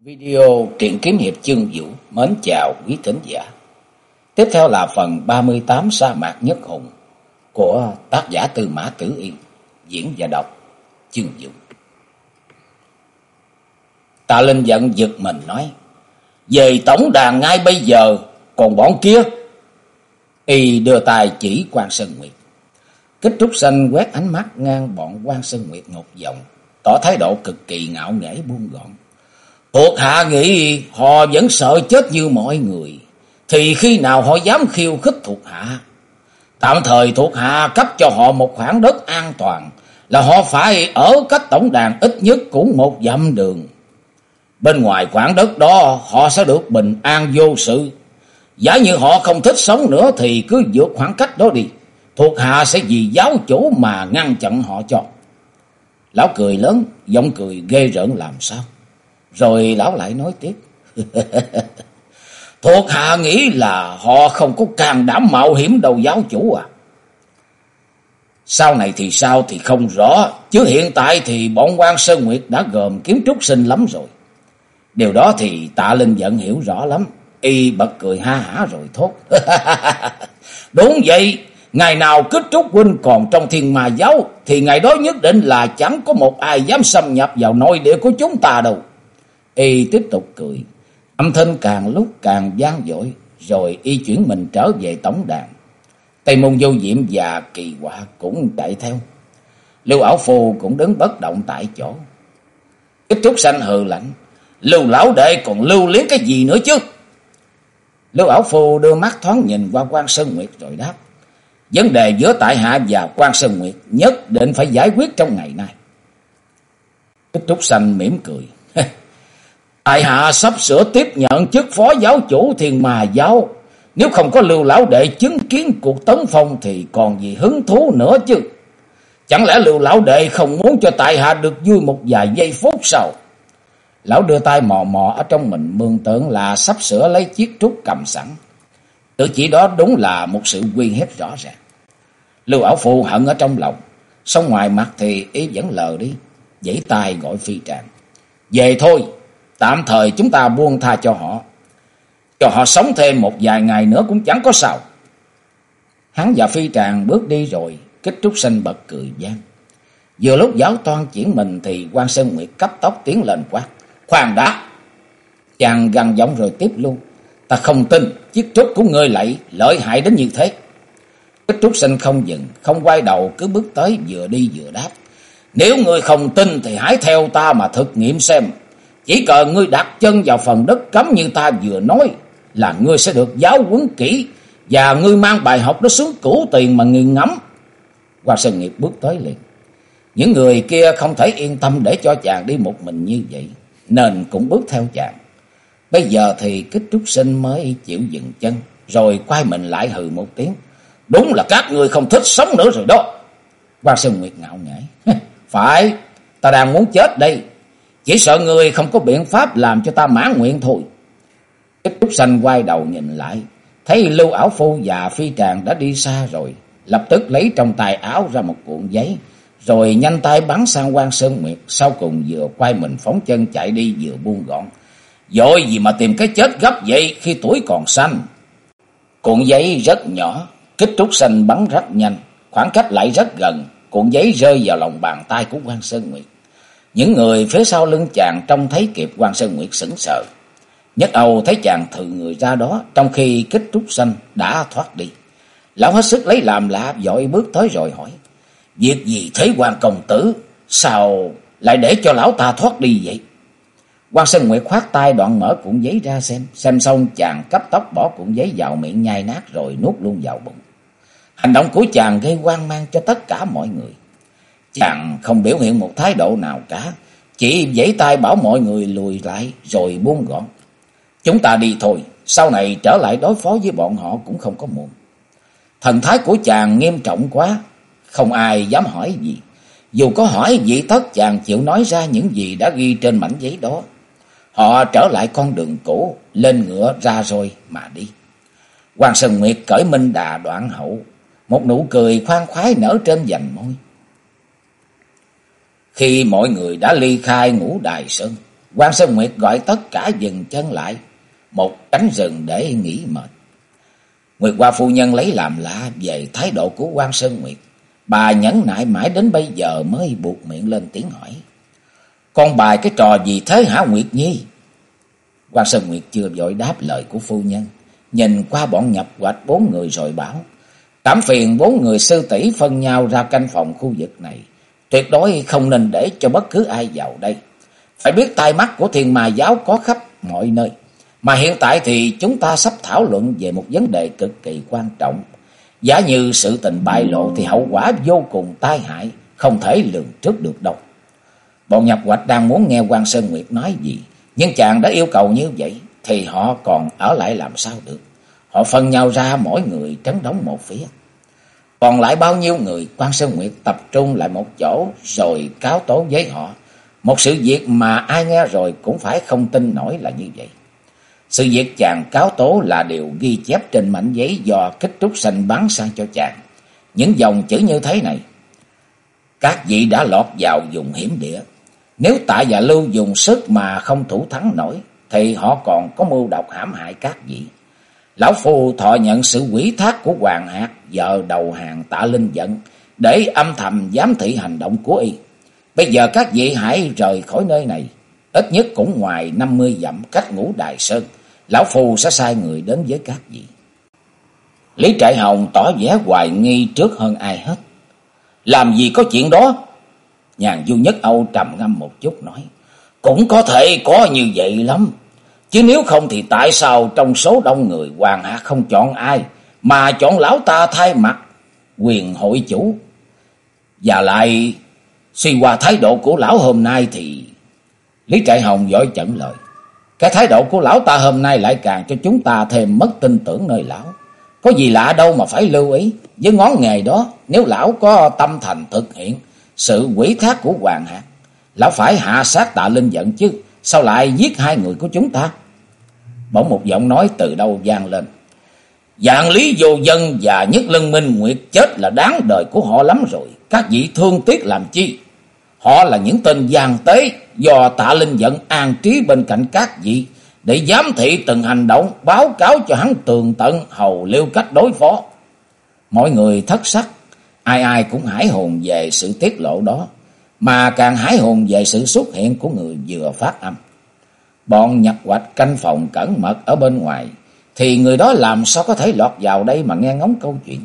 Video truyện kiếm hiệp chương vũ mến chào quý thính giả. Tiếp theo là phần 38 sa mạc nhất hùng của tác giả Tư Mã Tử Yên, diễn và đọc chương vũ. Tạ Linh giận giật mình nói, về tổng đàn ngay bây giờ, còn bọn kia. Y đưa tay chỉ quan Sơn Nguyệt. Kích trúc xanh quét ánh mắt ngang bọn quan Sơn Nguyệt ngột vọng, tỏ thái độ cực kỳ ngạo nghễ buông gọn. Thuộc hạ nghĩ họ vẫn sợ chết như mọi người. Thì khi nào họ dám khiêu khích thuộc hạ? Tạm thời thuộc hạ cấp cho họ một khoảng đất an toàn. Là họ phải ở cách tổng đàn ít nhất cũng một dặm đường. Bên ngoài khoảng đất đó họ sẽ được bình an vô sự. Giả như họ không thích sống nữa thì cứ vượt khoảng cách đó đi. Thuộc hạ sẽ vì giáo chủ mà ngăn chặn họ cho. Lão cười lớn, giọng cười ghê rợn làm sao. Rồi lão lại nói tiếp. Thuộc hạ nghĩ là họ không có càng đảm mạo hiểm đầu giáo chủ à. Sau này thì sao thì không rõ. Chứ hiện tại thì bọn quan Sơn Nguyệt đã gồm kiếm trúc sinh lắm rồi. Điều đó thì tạ Linh giận hiểu rõ lắm. Y bật cười ha hả rồi thốt. Đúng vậy. Ngày nào kết trúc huynh còn trong thiên ma giáo. Thì ngày đó nhất định là chẳng có một ai dám xâm nhập vào nội địa của chúng ta đâu. Y tiếp tục cười. Âm thanh càng lúc càng gian dội. Rồi y chuyển mình trở về tổng đàn. Tây môn vô diệm và kỳ quả cũng chạy theo. Lưu ảo phù cũng đứng bất động tại chỗ. Kích trúc xanh hừ lạnh. Lưu lão đệ còn lưu liếng cái gì nữa chứ? Lưu ảo phù đưa mắt thoáng nhìn qua quan Sơn Nguyệt rồi đáp. Vấn đề giữa tại hạ và quan Sơn Nguyệt nhất định phải giải quyết trong ngày nay. Kích trúc xanh mỉm cười. Tại hạ sắp sửa tiếp nhận chức phó giáo chủ thiền mà giáo. Nếu không có lưu lão đệ chứng kiến cuộc tấn phong thì còn gì hứng thú nữa chứ. Chẳng lẽ lưu lão đệ không muốn cho tại hạ được vui một vài giây phút sao? Lão đưa tay mò mò ở trong mình mường tượng là sắp sửa lấy chiếc trúc cầm sẵn. Tự chỉ đó đúng là một sự quy hiếp rõ ràng. Lưu ảo phụ hận ở trong lòng. Xong ngoài mặt thì ý vẫn lờ đi. Dãy tay gọi phi tràng. Về thôi. Tạm thời chúng ta buông tha cho họ. Cho họ sống thêm một vài ngày nữa cũng chẳng có sao. Hắn và phi tràng bước đi rồi. Kích trúc sinh bật cười gian. Vừa lúc giáo toan chuyển mình thì quan Sơn Nguyệt cấp tốc tiến lên quát. Khoan đã. Chàng gần giọng rồi tiếp luôn. Ta không tin chiếc trúc của ngươi lại lợi hại đến như thế. Kích trúc sinh không dừng, không quay đầu cứ bước tới vừa đi vừa đáp. Nếu ngươi không tin thì hãy theo ta mà thực nghiệm xem. Chỉ cần ngươi đặt chân vào phần đất cấm như ta vừa nói là ngươi sẽ được giáo huấn kỹ và ngươi mang bài học đó xuống cửu tiền mà nghiền ngẫm. Hoa Sơn Nghiệp bước tới liền. Những người kia không thể yên tâm để cho chàng đi một mình như vậy, nên cũng bước theo chàng. Bây giờ thì kích trúc sinh mới chịu dừng chân, rồi quay mình lại hừ một tiếng. Đúng là các người không thích sống nữa rồi đó. Hoa Sơn Nguyệt ngạo nghễ. Phải, ta đang muốn chết đây. Chỉ sợ người không có biện pháp làm cho ta mãn nguyện thôi. Kích trúc xanh quay đầu nhìn lại. Thấy lưu ảo phu và phi tràng đã đi xa rồi. Lập tức lấy trong tay áo ra một cuộn giấy. Rồi nhanh tay bắn sang quan Sơn Nguyệt. Sau cùng vừa quay mình phóng chân chạy đi, vừa buông gọn. Dội gì mà tìm cái chết gấp vậy khi tuổi còn xanh. Cuộn giấy rất nhỏ. Kích trúc xanh bắn rất nhanh. Khoảng cách lại rất gần. Cuộn giấy rơi vào lòng bàn tay của quan Sơn Nguyệt. Những người phía sau lưng chàng trông thấy kịp quan Sơn Nguyệt sững sờ. Nhất Âu thấy chàng thừ người ra đó, trong khi kích trúc xanh đã thoát đi. Lão hết sức lấy làm lạ, dội bước tới rồi hỏi. Việc gì thế quan công tử? Sao lại để cho lão ta thoát đi vậy? quan Sơn Nguyệt khoát tay đoạn mở cuộn giấy ra xem. Xem xong, chàng cấp tóc bỏ cuộn giấy vào miệng nhai nát rồi nuốt luôn vào bụng. Hành động của chàng gây hoang mang cho tất cả mọi người. Chàng không biểu hiện một thái độ nào cả. Chỉ giãy tay bảo mọi người lùi lại rồi buông gọn. Chúng ta đi thôi. Sau này trở lại đối phó với bọn họ cũng không có muộn. Thần thái của chàng nghiêm trọng quá. Không ai dám hỏi gì. Dù có hỏi gì tất chàng chịu nói ra những gì đã ghi trên mảnh giấy đó. Họ trở lại con đường cũ, lên ngựa ra rồi mà đi. Hoàng Sơn Nguyệt cởi minh đà đoạn hậu, một nụ cười khoan khoái nở trên vành môi. Khi mọi người đã ly khai ngũ đài sơn, quan Sơn Nguyệt gọi tất cả dừng chân lại, một cánh rừng để nghỉ mệt. Nguyệt Hoa phu nhân lấy làm lạ về thái độ của quan Sơn Nguyệt. Bà nhẫn nại mãi đến bây giờ mới buộc miệng lên tiếng hỏi. Con bài cái trò gì thế hả Nguyệt Nhi? quan Sơn Nguyệt chưa vội đáp lời của phu nhân. Nhìn qua bọn nhập hoạch bốn người rồi bảo. Cảm phiền bốn người sư tỷ phân nhau ra canh phòng khu vực này. Tuyệt đối không nên để cho bất cứ ai vào đây. Phải biết tai mắt của thiên ma giáo có khắp mọi nơi. Mà hiện tại thì chúng ta sắp thảo luận về một vấn đề cực kỳ quan trọng. Giả như sự tình bại lộ thì hậu quả vô cùng tai hại, không thể lường trước được đâu. Bọn nhập hoạch đang muốn nghe quan Sơn Nguyệt nói gì, nhưng chàng đã yêu cầu như vậy, thì họ còn ở lại làm sao được. Họ phân nhau ra mỗi người trấn đóng một phía. Còn lại bao nhiêu người, quan Sơn Nguyệt tập trung lại một chỗ rồi cáo tố với họ. Một sự việc mà ai nghe rồi cũng phải không tin nổi là như vậy. Sự việc chàng cáo tố là điều ghi chép trên mảnh giấy do kích trúc xanh bắn sang cho chàng. Những dòng chữ như thế này. Các vị đã lọt vào dùng hiểm địa. Nếu tại và lưu dùng sức mà không thủ thắng nổi, thì họ còn có mưu độc hãm hại các vị. Lão Phu thọ nhận sự quỷ thác của Hoàng Hạc, giờ đầu hàng tạ linh giận, để âm thầm giám thị hành động của y. Bây giờ các vị hãy rời khỏi nơi này, ít nhất cũng ngoài năm mươi dặm cách ngũ đài sơn. Lão Phu sẽ sai người đến với các vị. Lý Trại Hồng tỏ vẻ hoài nghi trước hơn ai hết. Làm gì có chuyện đó? Nhàn du nhất Âu trầm ngâm một chút nói. Cũng có thể có như vậy lắm. Chứ nếu không thì tại sao trong số đông người Hoàng Hạ không chọn ai mà chọn lão ta thay mặt quyền hội chủ. Và lại suy qua thái độ của lão hôm nay thì Lý Trại Hồng giỏi chẩn lời. Cái thái độ của lão ta hôm nay lại càng cho chúng ta thêm mất tin tưởng nơi lão. Có gì lạ đâu mà phải lưu ý. Với ngón nghề đó, nếu lão có tâm thành thực hiện sự quỷ thác của Hoàng hạ lão phải hạ sát tạ linh giận chứ. Sao lại giết hai người của chúng ta? Bỗng một giọng nói từ đâu vang lên. Dạng lý vô dân và nhất lân minh nguyệt chết là đáng đời của họ lắm rồi. Các vị thương tiếc làm chi? Họ là những tên gian tế do tạ linh giận an trí bên cạnh các vị để giám thị từng hành động, báo cáo cho hắn tường tận hầu liêu cách đối phó. Mọi người thất sắc, ai ai cũng hãi hồn về sự tiết lộ đó, mà càng hãi hồn về sự xuất hiện của người vừa phát âm. Bọn nhập hoạch canh phòng cẩn mật ở bên ngoài, thì người đó làm sao có thể lọt vào đây mà nghe ngóng câu chuyện.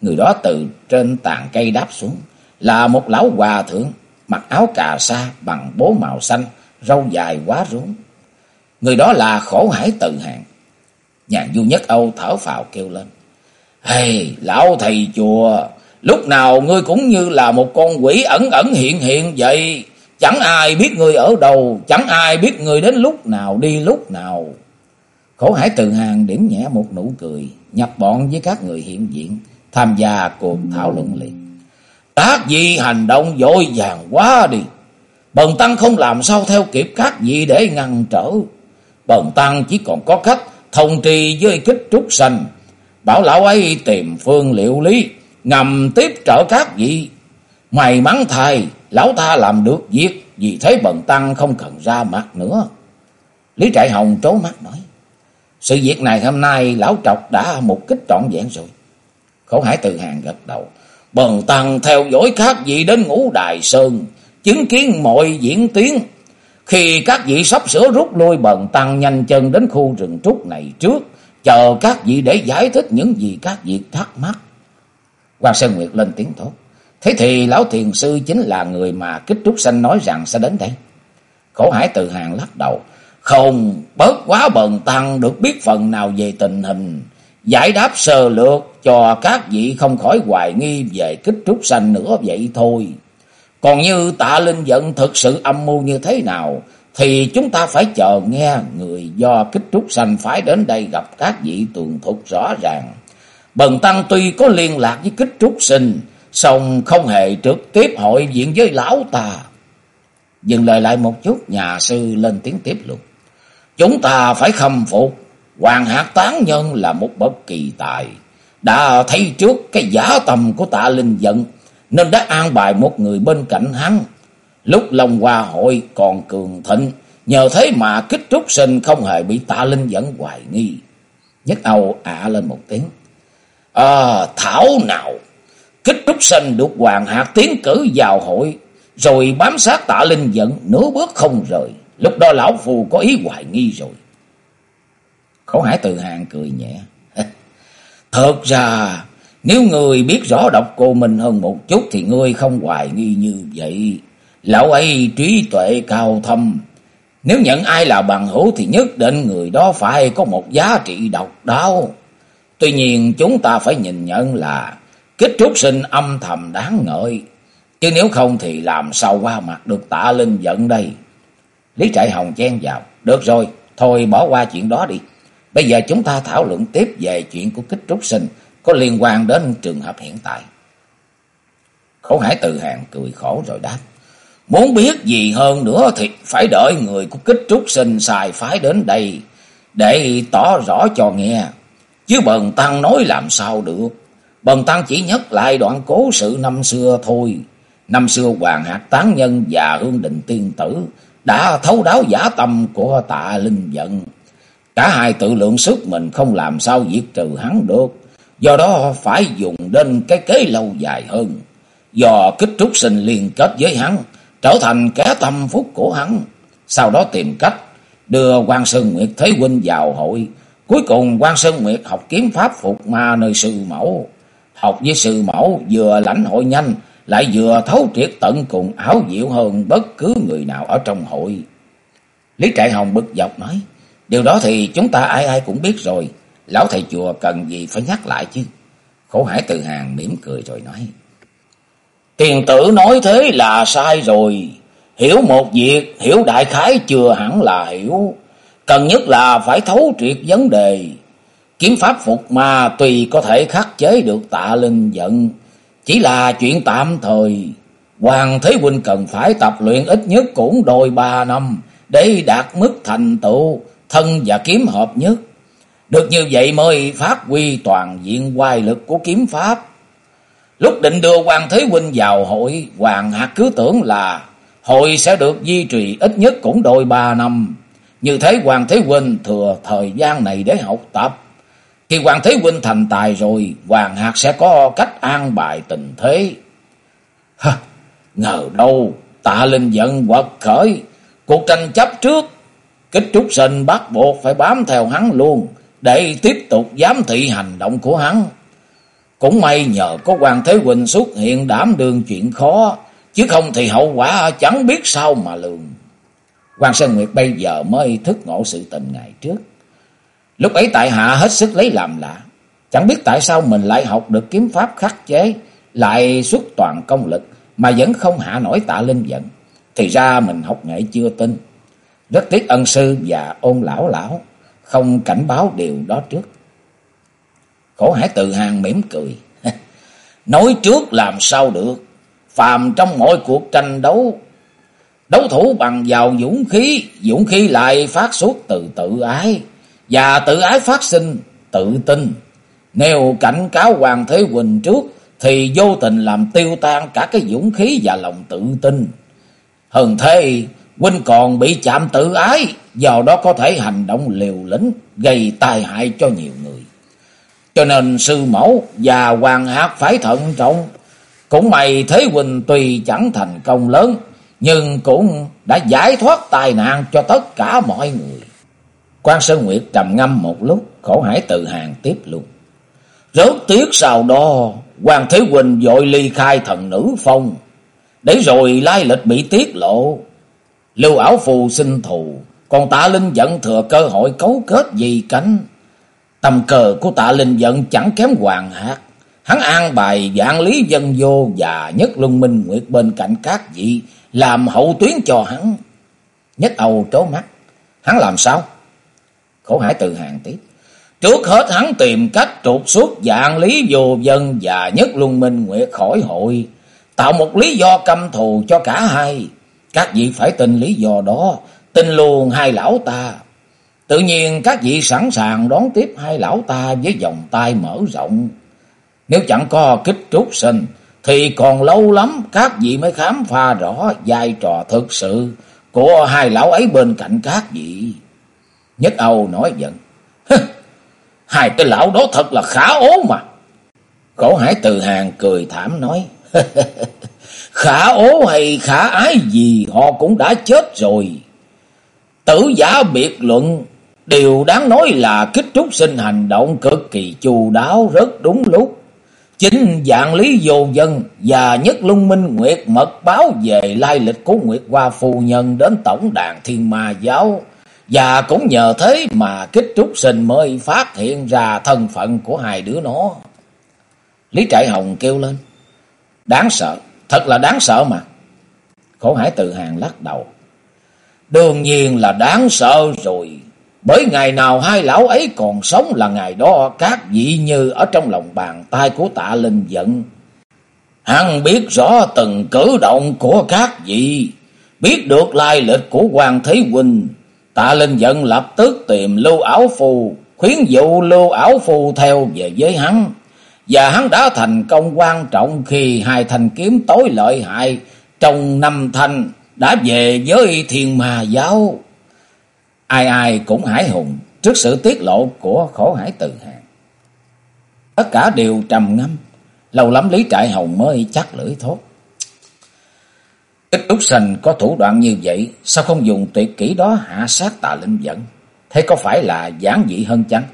Người đó từ trên tàn cây đáp xuống, là một lão hòa thượng, mặc áo cà sa bằng bố màu xanh, râu dài quá rốn. Người đó là khổ hải tự hạng Nhàn du nhất Âu thở phào kêu lên. Hey, lão thầy chùa, lúc nào ngươi cũng như là một con quỷ ẩn ẩn hiện hiện vậy. Chẳng ai biết ngươi ở đâu, chẳng ai biết ngươi đến lúc nào đi lúc nào. Khổ hải từ hàng điểm nhẹ một nụ cười, nhập bọn với các người hiện diện, tham gia cuộc thảo luận liền. Các vị hành động dội vàng quá đi. Bần tăng không làm sao theo kịp các vị để ngăn trở. Bần tăng chỉ còn có cách thông trì với kích trúc sanh Bảo lão ấy tìm phương liệu lý, ngầm tiếp trợ các vị. May mắn thầy, lão ta làm được việc, vì thế bần tăng không cần ra mặt nữa. Lý Trại Hồng trố mắt nói. Sự việc này hôm nay lão trọc đã một kích trọn vẹn rồi. Khổ hải từ hàng gật đầu. Bần tăng theo dõi các vị đến ngũ đài sơn, chứng kiến mọi diễn tiến. Khi các vị sắp sửa rút lui bần tăng nhanh chân đến khu rừng trúc này trước, chờ các vị để giải thích những gì các vị thắc mắc. Hoàng Sơn Nguyệt lên tiếng thốt, Thế thì lão thiền sư chính là người mà kích trúc xanh nói rằng sẽ đến đây. Khổ hải từ hàng lắc đầu. Không, bớt quá bần tăng được biết phần nào về tình hình. Giải đáp sơ lược cho các vị không khỏi hoài nghi về kích trúc xanh nữa vậy thôi. Còn như tạ linh giận thực sự âm mưu như thế nào, thì chúng ta phải chờ nghe người do kích trúc sanh phải đến đây gặp các vị tường thuật rõ ràng. Bần tăng tuy có liên lạc với kích trúc sinh, song không hề trực tiếp hội diện với lão ta. Dừng lời lại một chút, nhà sư lên tiếng tiếp luôn. Chúng ta phải khâm phục, Hoàng Hạc Tán Nhân là một bậc kỳ tài. Đã thấy trước cái giả tầm của tạ linh giận, nên đã an bài một người bên cạnh hắn. Lúc Long Hoa hội còn cường thịnh, Nhờ thế mà kích trúc sinh không hề bị tạ linh dẫn hoài nghi. Nhất Âu ạ lên một tiếng. À, thảo nào, kích trúc sinh được hoàng hạt tiến cử vào hội, rồi bám sát tạ linh dẫn nửa bước không rời. Lúc đó lão phù có ý hoài nghi rồi. Khổ hải từ hàng cười nhẹ. Thật ra, nếu người biết rõ độc cô mình hơn một chút thì ngươi không hoài nghi như vậy. Lão ấy trí tuệ cao thâm. Nếu nhận ai là bằng hữu thì nhất định người đó phải có một giá trị độc đáo. Tuy nhiên chúng ta phải nhìn nhận là kích trúc sinh âm thầm đáng ngợi. Chứ nếu không thì làm sao qua mặt được tạ linh giận đây. Lý Trại Hồng chen vào. Được rồi, thôi bỏ qua chuyện đó đi. Bây giờ chúng ta thảo luận tiếp về chuyện của kích trúc sinh có liên quan đến trường hợp hiện tại. Khổ hải từ hàng cười khổ rồi đáp. Muốn biết gì hơn nữa thì phải đợi người của kích trúc sinh xài phái đến đây để tỏ rõ cho nghe. Chứ bần tăng nói làm sao được. Bần tăng chỉ nhắc lại đoạn cố sự năm xưa thôi. Năm xưa Hoàng Hạc Tán Nhân và Hương Định Tiên Tử đã thấu đáo giả tâm của tạ linh giận Cả hai tự lượng sức mình không làm sao diệt trừ hắn được. Do đó phải dùng đến cái kế lâu dài hơn. Do kích trúc sinh liên kết với hắn, trở thành kẻ tâm phúc của hắn. Sau đó tìm cách đưa quan Sơn Nguyệt Thế Huynh vào hội. Cuối cùng quan Sơn Nguyệt học kiếm pháp phục ma nơi sư mẫu. Học với sư mẫu vừa lãnh hội nhanh, lại vừa thấu triệt tận cùng áo diệu hơn bất cứ người nào ở trong hội. Lý Trại Hồng bực dọc nói, điều đó thì chúng ta ai ai cũng biết rồi, lão thầy chùa cần gì phải nhắc lại chứ. Khổ hải từ hàng mỉm cười rồi nói, tiền tử nói thế là sai rồi, hiểu một việc, hiểu đại khái chưa hẳn là hiểu, cần nhất là phải thấu triệt vấn đề. Kiếm pháp phục mà tùy có thể khắc chế được tạ linh giận, chỉ là chuyện tạm thời. Hoàng Thế Huynh cần phải tập luyện ít nhất cũng đôi ba năm để đạt mức thành tựu thân và kiếm hợp nhất. Được như vậy mới phát huy toàn diện hoài lực của kiếm pháp. Lúc định đưa Hoàng Thế Huynh vào hội, Hoàng Hạc cứ tưởng là hội sẽ được duy trì ít nhất cũng đôi ba năm. Như thế Hoàng Thế Huynh thừa thời gian này để học tập. Khi Hoàng Thế Huynh thành tài rồi, Hoàng Hạc sẽ có cách an bài tình thế. Hả, ngờ đâu, tạ linh giận quật khởi, cuộc tranh chấp trước, kích trúc sinh bắt buộc phải bám theo hắn luôn, để tiếp tục giám thị hành động của hắn. Cũng may nhờ có Hoàng Thế Huynh xuất hiện đảm đương chuyện khó, chứ không thì hậu quả chẳng biết sao mà lường. Hoàng Sơn Nguyệt bây giờ mới thức ngộ sự tình ngày trước. Lúc ấy tại hạ hết sức lấy làm lạ. Chẳng biết tại sao mình lại học được kiếm pháp khắc chế, lại xuất toàn công lực, mà vẫn không hạ nổi tạ linh giận. Thì ra mình học nghệ chưa tin. Rất tiếc ân sư và ôn lão lão, không cảnh báo điều đó trước. Khổ hải tự hàng mỉm cười. Nói trước làm sao được. Phàm trong mọi cuộc tranh đấu, đấu thủ bằng vào dũng khí, dũng khí lại phát xuất từ tự ái và tự ái phát sinh tự tin. Nếu cảnh cáo Hoàng Thế Quỳnh trước thì vô tình làm tiêu tan cả cái dũng khí và lòng tự tin. Hơn thế, huynh còn bị chạm tự ái, do đó có thể hành động liều lĩnh, gây tai hại cho nhiều người. Cho nên sư mẫu và hoàng hạt phải thận trọng. Cũng may Thế Quỳnh tuy chẳng thành công lớn, nhưng cũng đã giải thoát tai nạn cho tất cả mọi người. Quan Sơn Nguyệt trầm ngâm một lúc, khổ hải tự hàng tiếp luôn. Rớt tiếc sau đó, Hoàng Thế Quỳnh dội ly khai thần nữ phong, để rồi lai lịch bị tiết lộ. Lưu ảo phù sinh thù, còn tạ linh giận thừa cơ hội cấu kết gì cánh. Tầm cờ của tạ linh giận chẳng kém hoàng hạt. Hắn an bài dạng lý dân vô và nhất luân minh nguyệt bên cạnh các vị, làm hậu tuyến cho hắn. Nhất Âu trố mắt, hắn làm sao? Khổ hải từ hàng tiếp. Trước hết hắn tìm cách trục xuất dạng lý vô dân và nhất luân minh nguyệt khỏi hội. Tạo một lý do căm thù cho cả hai. Các vị phải tin lý do đó. Tin luôn hai lão ta. Tự nhiên các vị sẵn sàng đón tiếp hai lão ta với vòng tay mở rộng. Nếu chẳng có kích trúc sinh thì còn lâu lắm các vị mới khám phá rõ vai trò thực sự của hai lão ấy bên cạnh các vị. Nhất Âu nói giận. Hai cái lão đó thật là khá ố mà. cổ hải từ hàng cười thảm nói. khả ố hay khả ái gì họ cũng đã chết rồi. Tử giả biệt luận, điều đáng nói là kích trúc sinh hành động cực kỳ chu đáo rất đúng lúc. Chính dạng lý vô dân và nhất lung minh nguyệt mật báo về lai lịch của Nguyệt Hoa Phu Nhân đến tổng đàn thiên ma giáo. Và cũng nhờ thế mà kích trúc sinh mới phát hiện ra thân phận của hai đứa nó. Lý Trại Hồng kêu lên. Đáng sợ, thật là đáng sợ mà. Khổ hải tự hàng lắc đầu. Đương nhiên là đáng sợ rồi. Bởi ngày nào hai lão ấy còn sống là ngày đó các vị như ở trong lòng bàn tay của tạ linh giận. Hắn biết rõ từng cử động của các vị, biết được lai lịch của Hoàng Thế Huynh. Tạ linh giận lập tức tìm lưu áo phù, khuyến dụ lưu áo phù theo về với hắn. Và hắn đã thành công quan trọng khi hai thanh kiếm tối lợi hại trong năm thanh đã về với thiên ma giáo. Ai ai cũng hải hùng trước sự tiết lộ của khổ hải từ hàng. Tất cả đều trầm ngâm, lâu lắm Lý Trại Hồng mới chắc lưỡi thốt. Ít Úc Sành có thủ đoạn như vậy, sao không dùng tuyệt kỹ đó hạ sát tà linh dẫn? Thế có phải là giản dị hơn chăng?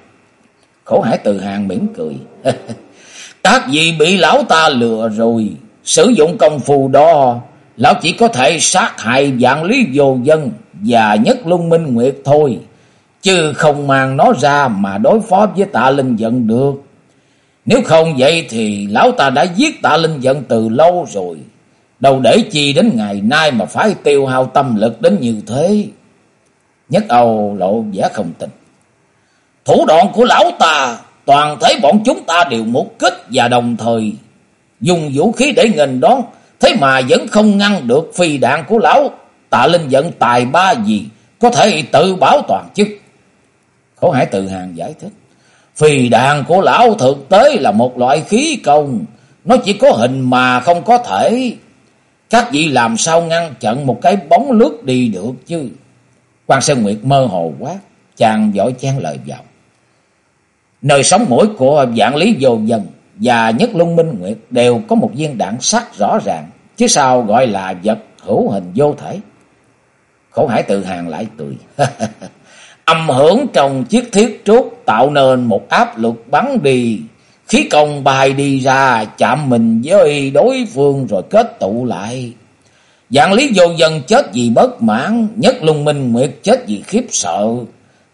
Khổ hải từ hàng mỉm cười. Các vị bị lão ta lừa rồi, sử dụng công phu đó, lão chỉ có thể sát hại dạng lý vô dân và nhất lung minh nguyệt thôi, chứ không mang nó ra mà đối phó với tạ linh giận được. Nếu không vậy thì lão ta đã giết tạ linh giận từ lâu rồi, đâu để chi đến ngày nay mà phải tiêu hao tâm lực đến như thế. Nhất Âu lộ vẻ không tin. Thủ đoạn của lão ta, toàn thể bọn chúng ta đều một kích và đồng thời dùng vũ khí để nghênh đón, thế mà vẫn không ngăn được phi đạn của lão tạ linh giận tài ba gì có thể tự bảo toàn chứ. Khổ hải tự hàng giải thích. Phi đạn của lão thực tế là một loại khí công. Nó chỉ có hình mà không có thể. Các vị làm sao ngăn chặn một cái bóng lướt đi được chứ. quan Sơn Nguyệt mơ hồ quá. Chàng vội chen lời vào. Nơi sống mũi của dạng lý vô dân và nhất luân minh nguyệt đều có một viên đạn sắt rõ ràng. Chứ sao gọi là vật hữu hình vô thể. Khổ hải tự hàng lại cười. Âm hưởng trong chiếc thiết trúc tạo nên một áp lực bắn đi. Khí công bài đi ra chạm mình với đối phương rồi kết tụ lại. Dạng lý vô dân chết vì bất mãn, nhất lung minh nguyệt chết vì khiếp sợ.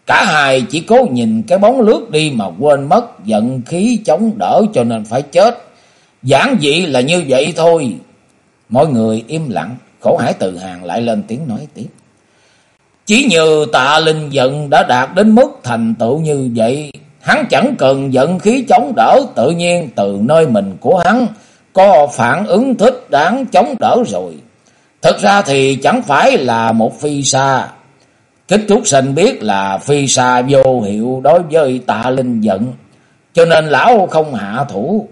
Cả hai chỉ cố nhìn cái bóng lướt đi mà quên mất giận khí chống đỡ cho nên phải chết. Giản dị là như vậy thôi. Mọi người im lặng, khổ hải từ hàng lại lên tiếng nói tiếp. Chỉ như tạ linh giận đã đạt đến mức thành tựu như vậy, hắn chẳng cần giận khí chống đỡ tự nhiên từ nơi mình của hắn có phản ứng thích đáng chống đỡ rồi. Thực ra thì chẳng phải là một phi xa Kích trúc sinh biết là phi xa vô hiệu đối với tạ linh giận, cho nên lão không hạ thủ.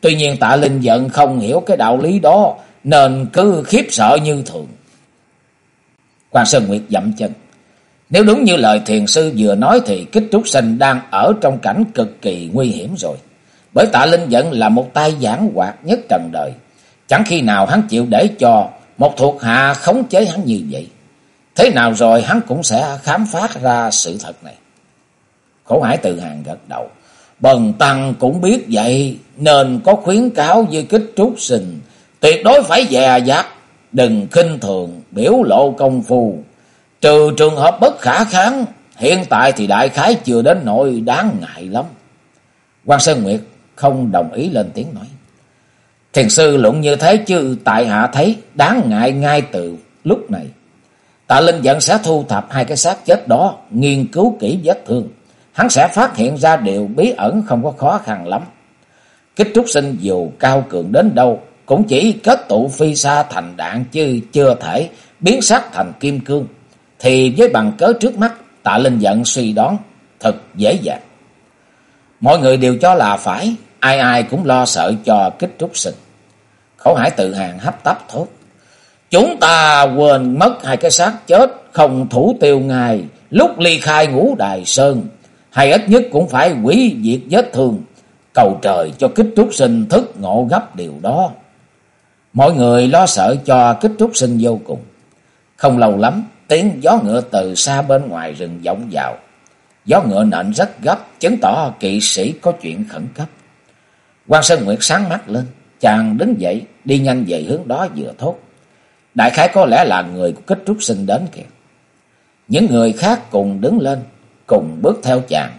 Tuy nhiên tạ linh giận không hiểu cái đạo lý đó, nên cứ khiếp sợ như thường. Quan Sơn Nguyệt dậm chân. Nếu đúng như lời thiền sư vừa nói thì kích trúc sinh đang ở trong cảnh cực kỳ nguy hiểm rồi. Bởi tạ linh giận là một tay giảng hoạt nhất trần đời. Chẳng khi nào hắn chịu để cho một thuộc hạ khống chế hắn như vậy. Thế nào rồi hắn cũng sẽ khám phá ra sự thật này. Khổ hải từ hàng gật đầu. Bần tăng cũng biết vậy nên có khuyến cáo với kích trúc sinh. Tuyệt đối phải dè dặt, đừng khinh thường, biểu lộ công phu. Trừ trường hợp bất khả kháng, hiện tại thì đại khái chưa đến nỗi đáng ngại lắm. quan Sơn Nguyệt không đồng ý lên tiếng nói. Thiền sư luận như thế chứ tại hạ thấy đáng ngại ngay từ lúc này. Tạ Linh dẫn sẽ thu thập hai cái xác chết đó, nghiên cứu kỹ vết thương. Hắn sẽ phát hiện ra điều bí ẩn không có khó khăn lắm. Kích trúc sinh dù cao cường đến đâu, cũng chỉ kết tụ phi sa thành đạn chứ chưa thể biến sắc thành kim cương. Thì với bằng cớ trước mắt, tạ Linh giận suy đoán thật dễ dàng. Mọi người đều cho là phải, ai ai cũng lo sợ cho kích trúc sinh. Khẩu hải tự hàng hấp tấp thốt. Chúng ta quên mất hai cái xác chết, không thủ tiêu ngài, lúc ly khai ngũ đài sơn, hay ít nhất cũng phải quỷ diệt vết thương, cầu trời cho kích trúc sinh thức ngộ gấp điều đó. Mọi người lo sợ cho kích trúc sinh vô cùng. Không lâu lắm, tiếng gió ngựa từ xa bên ngoài rừng vọng vào. Gió ngựa nện rất gấp, chứng tỏ kỵ sĩ có chuyện khẩn cấp. quan Sơn Nguyệt sáng mắt lên, chàng đứng dậy, đi nhanh về hướng đó vừa thốt. Đại khái có lẽ là người của kích trúc sinh đến kìa. Những người khác cùng đứng lên, cùng bước theo chàng.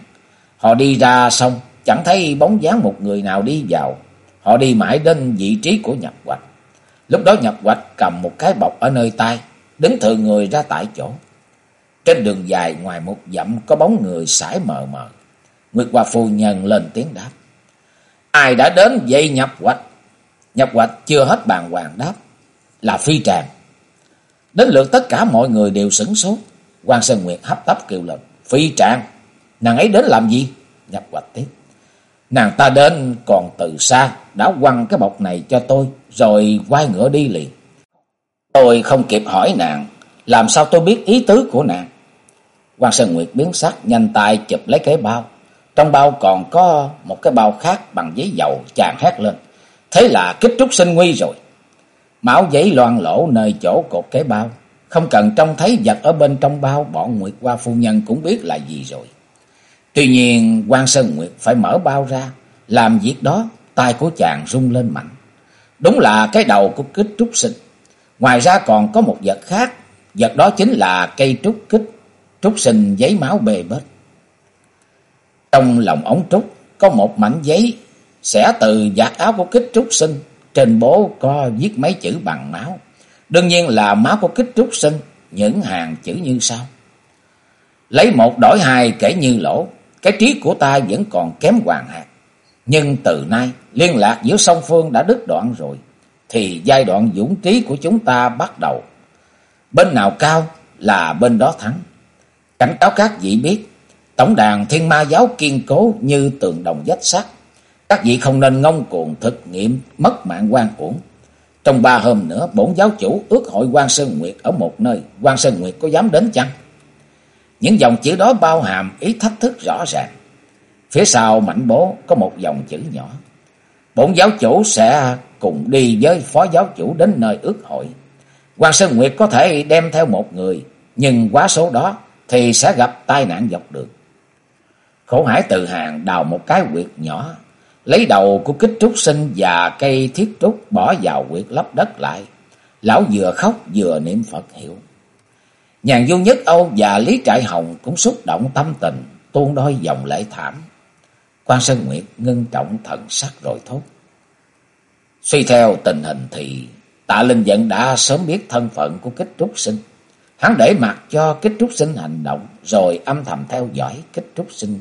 Họ đi ra xong, chẳng thấy bóng dáng một người nào đi vào. Họ đi mãi đến vị trí của nhập hoạch. Lúc đó nhập hoạch cầm một cái bọc ở nơi tay, đứng thừa người ra tại chỗ. Trên đường dài ngoài một dặm có bóng người sải mờ mờ. Nguyệt Hoa Phu Nhân lên tiếng đáp. Ai đã đến dây nhập hoạch? Nhập hoạch chưa hết bàn hoàng đáp. Là phi tràng. Đến lượt tất cả mọi người đều sửng sốt. quan Sơn Nguyệt hấp tấp kêu lên. Phi tràng, nàng ấy đến làm gì? Nhập hoạch tiếp. Nàng ta đến còn từ xa đã quăng cái bọc này cho tôi rồi quay ngựa đi liền. Tôi không kịp hỏi nàng, làm sao tôi biết ý tứ của nàng? quan Sơn Nguyệt biến sắc nhanh tay chụp lấy cái bao. Trong bao còn có một cái bao khác bằng giấy dầu chàng hét lên. Thế là kích trúc sinh nguy rồi. Máu giấy loan lỗ nơi chỗ cột cái bao. Không cần trông thấy vật ở bên trong bao, bọn Nguyệt Hoa phu nhân cũng biết là gì rồi. Tuy nhiên, quan Sơn Nguyệt phải mở bao ra, làm việc đó, tay của chàng rung lên mạnh. Đúng là cái đầu của kích trúc sinh. Ngoài ra còn có một vật khác, vật đó chính là cây trúc kích, trúc sinh giấy máu bề bết. Trong lòng ống trúc có một mảnh giấy, sẽ từ giặt áo của kích trúc sinh, trên bố có viết mấy chữ bằng máu. Đương nhiên là máu của kích trúc sinh, những hàng chữ như sau. Lấy một đổi hai kể như lỗ, cái trí của ta vẫn còn kém hoàng hạt. Nhưng từ nay, liên lạc giữa song phương đã đứt đoạn rồi, thì giai đoạn dũng trí của chúng ta bắt đầu. Bên nào cao là bên đó thắng. Cảnh cáo các vị biết, tổng đàn thiên ma giáo kiên cố như tường đồng vách sắt. Các vị không nên ngông cuồng thực nghiệm mất mạng quan uổng. Trong ba hôm nữa, bổn giáo chủ ước hội quan Sơn Nguyệt ở một nơi. quan Sơn Nguyệt có dám đến chăng? Những dòng chữ đó bao hàm ý thách thức rõ ràng. Phía sau mảnh bố có một dòng chữ nhỏ. Bổn giáo chủ sẽ cùng đi với phó giáo chủ đến nơi ước hội. quan Sơn Nguyệt có thể đem theo một người, nhưng quá số đó thì sẽ gặp tai nạn dọc đường. Khổ hải từ hàng đào một cái quyệt nhỏ, lấy đầu của kích trúc sinh và cây thiết trúc bỏ vào quyệt lấp đất lại. Lão vừa khóc vừa niệm Phật hiệu. Nhàn du nhất Âu và Lý Trại Hồng cũng xúc động tâm tình, tuôn đôi dòng lệ thảm. Quan Sơn Nguyệt ngưng trọng thần sắc rồi thốt. Suy theo tình hình thì tạ linh dẫn đã sớm biết thân phận của kích trúc sinh. Hắn để mặc cho kích trúc sinh hành động rồi âm thầm theo dõi kích trúc sinh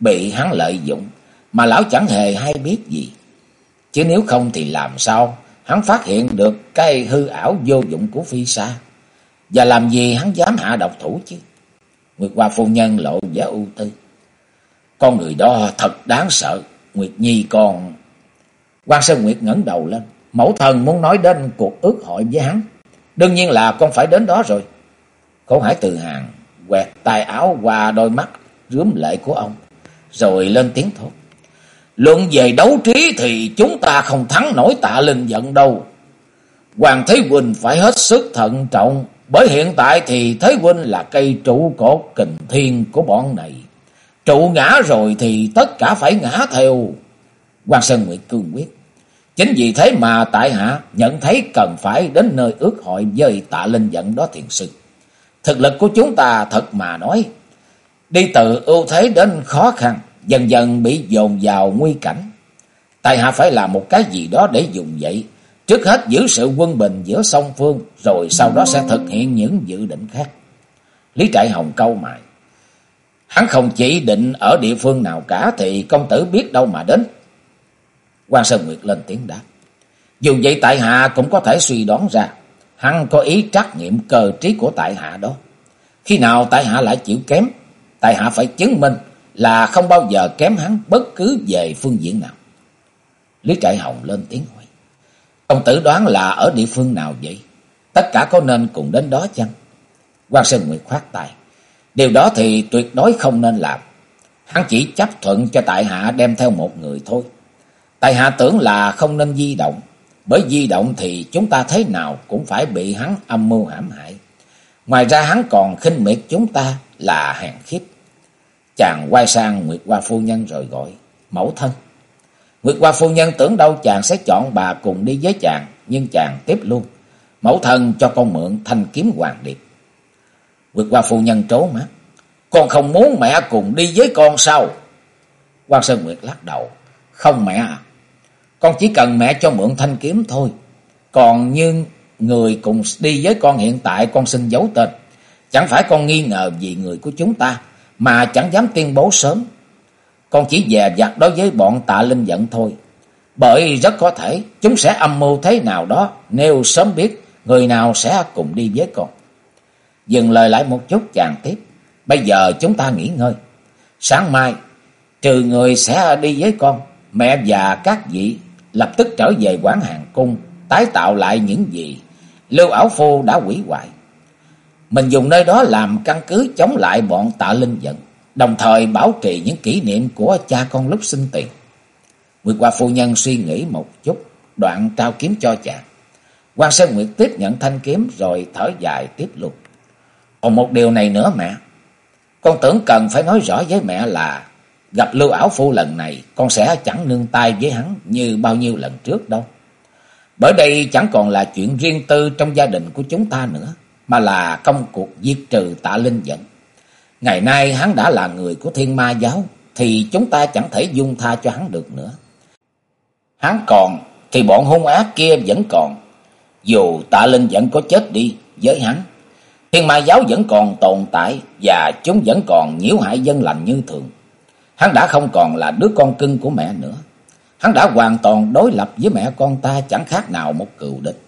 bị hắn lợi dụng mà lão chẳng hề hay biết gì. Chứ nếu không thì làm sao hắn phát hiện được cái hư ảo vô dụng của phi xa Và làm gì hắn dám hạ độc thủ chứ? Nguyệt Hoa phu nhân lộ vẻ ưu tư. Con người đó thật đáng sợ. Nguyệt Nhi còn... quan Sơn Nguyệt ngẩng đầu lên. Mẫu thần muốn nói đến cuộc ước hội với hắn. Đương nhiên là con phải đến đó rồi. Khổ hải từ hàng quẹt tay áo qua đôi mắt rướm lệ của ông. Rồi lên tiếng thốt. Luận về đấu trí thì chúng ta không thắng nổi tạ linh giận đâu. Hoàng Thế Quỳnh phải hết sức thận trọng. Bởi hiện tại thì Thế Quỳnh là cây trụ cột kình thiên của bọn này. Trụ ngã rồi thì tất cả phải ngã theo. Quan Sơn Nguyệt cương quyết. Chính vì thế mà tại hạ nhận thấy cần phải đến nơi ước hội với tạ linh dẫn đó thiền sư. Thực lực của chúng ta thật mà nói. Đi từ ưu thế đến khó khăn, dần dần bị dồn vào nguy cảnh. tài hạ phải làm một cái gì đó để dùng vậy Trước hết giữ sự quân bình giữa song phương, rồi sau đó sẽ thực hiện những dự định khác. Lý Trại Hồng câu mày. Hắn không chỉ định ở địa phương nào cả thì công tử biết đâu mà đến. quan Sơn Nguyệt lên tiếng đáp. Dù vậy tại hạ cũng có thể suy đoán ra. Hắn có ý trắc nghiệm cơ trí của tại hạ đó. Khi nào tại hạ lại chịu kém, tại hạ phải chứng minh là không bao giờ kém hắn bất cứ về phương diện nào. Lý Trại Hồng lên tiếng hỏi. Công tử đoán là ở địa phương nào vậy? Tất cả có nên cùng đến đó chăng? quan Sơn Nguyệt khoát tay. Điều đó thì tuyệt đối không nên làm. Hắn chỉ chấp thuận cho tại hạ đem theo một người thôi. Tại hạ tưởng là không nên di động. Bởi di động thì chúng ta thế nào cũng phải bị hắn âm mưu hãm hại. Ngoài ra hắn còn khinh miệt chúng ta là hèn khiếp. Chàng quay sang Nguyệt Hoa Phu Nhân rồi gọi. Mẫu thân. Nguyệt Hoa Phu Nhân tưởng đâu chàng sẽ chọn bà cùng đi với chàng. Nhưng chàng tiếp luôn. Mẫu thân cho con mượn thanh kiếm hoàng điệp. Nguyệt Hoa Phu Nhân trố mắt. Con không muốn mẹ cùng đi với con sao? Quan Sơn Nguyệt lắc đầu. Không mẹ à. Con chỉ cần mẹ cho mượn thanh kiếm thôi. Còn như người cùng đi với con hiện tại, con xin giấu tên. Chẳng phải con nghi ngờ gì người của chúng ta. Mà chẳng dám tuyên bố sớm. Con chỉ dè dặt đối với bọn tạ linh giận thôi. Bởi rất có thể chúng sẽ âm mưu thế nào đó nếu sớm biết người nào sẽ cùng đi với con. Dừng lời lại một chút chàng tiếp. Bây giờ chúng ta nghỉ ngơi. Sáng mai, trừ người sẽ đi với con, mẹ và các vị lập tức trở về quán hàng cung, tái tạo lại những gì Lưu Ảo Phu đã hủy hoại. Mình dùng nơi đó làm căn cứ chống lại bọn tạ linh giận, đồng thời bảo trì những kỷ niệm của cha con lúc sinh tiền. Nguyệt Hoa Phu Nhân suy nghĩ một chút, đoạn trao kiếm cho chàng. quan Sơn Nguyệt tiếp nhận thanh kiếm rồi thở dài tiếp luôn. Còn một điều này nữa mẹ, con tưởng cần phải nói rõ với mẹ là gặp Lưu Ảo Phu lần này con sẽ chẳng nương tay với hắn như bao nhiêu lần trước đâu. Bởi đây chẳng còn là chuyện riêng tư trong gia đình của chúng ta nữa, mà là công cuộc diệt trừ tạ linh dẫn. Ngày nay hắn đã là người của thiên ma giáo, thì chúng ta chẳng thể dung tha cho hắn được nữa. Hắn còn, thì bọn hung ác kia vẫn còn. Dù tạ linh dẫn có chết đi với hắn, thiên ma giáo vẫn còn tồn tại và chúng vẫn còn nhiễu hại dân lành như thường. Hắn đã không còn là đứa con cưng của mẹ nữa. Hắn đã hoàn toàn đối lập với mẹ con ta chẳng khác nào một cựu địch.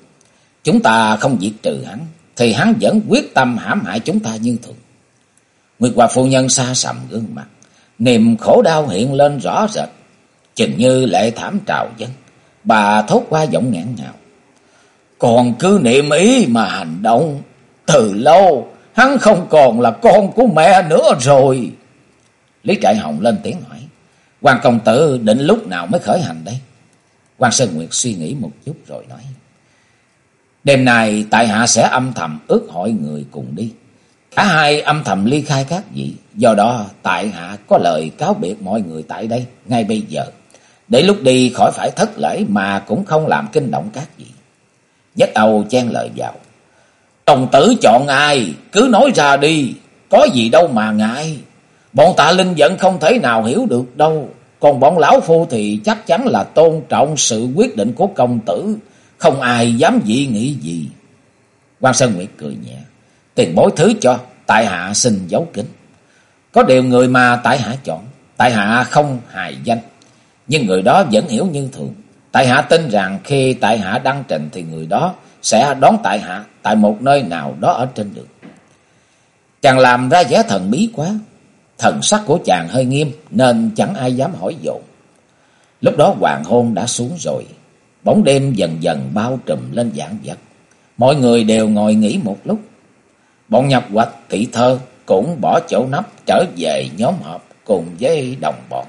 Chúng ta không diệt trừ hắn, thì hắn vẫn quyết tâm hãm hại chúng ta như thường. Nguyệt Hòa phu nhân xa sầm gương mặt, niềm khổ đau hiện lên rõ rệt, chừng như lệ thảm trào dân. Bà thốt qua giọng ngạn ngào. Còn cứ niệm ý mà hành động, từ lâu hắn không còn là con của mẹ nữa rồi. Lý Trại Hồng lên tiếng hỏi. Quan công tử định lúc nào mới khởi hành đây? Quan Sơn Nguyệt suy nghĩ một chút rồi nói. Đêm nay tại hạ sẽ âm thầm ước hỏi người cùng đi. Cả hai âm thầm ly khai các vị. Do đó tại hạ có lời cáo biệt mọi người tại đây ngay bây giờ. Để lúc đi khỏi phải thất lễ mà cũng không làm kinh động các vị. Nhất Âu chen lời vào. Đồng tử chọn ai, cứ nói ra đi, có gì đâu mà ngại. Bọn tạ linh vẫn không thể nào hiểu được đâu. Còn bọn lão phu thì chắc chắn là tôn trọng sự quyết định của công tử. Không ai dám dị nghĩ gì. quan Sơn Nguyệt cười nhẹ. Tiền bối thứ cho, tại hạ xin giấu kính. Có điều người mà tại hạ chọn, tại hạ không hài danh. Nhưng người đó vẫn hiểu như thường. Tại hạ tin rằng khi tại hạ đăng trình thì người đó sẽ đón tại hạ tại một nơi nào đó ở trên đường. Chàng làm ra vẻ thần bí quá, Thần sắc của chàng hơi nghiêm nên chẳng ai dám hỏi dồn. Lúc đó hoàng hôn đã xuống rồi. Bóng đêm dần dần bao trùm lên giảng vật. Mọi người đều ngồi nghỉ một lúc. Bọn nhập hoạch kỹ thơ cũng bỏ chỗ nắp trở về nhóm họp cùng với đồng bọn.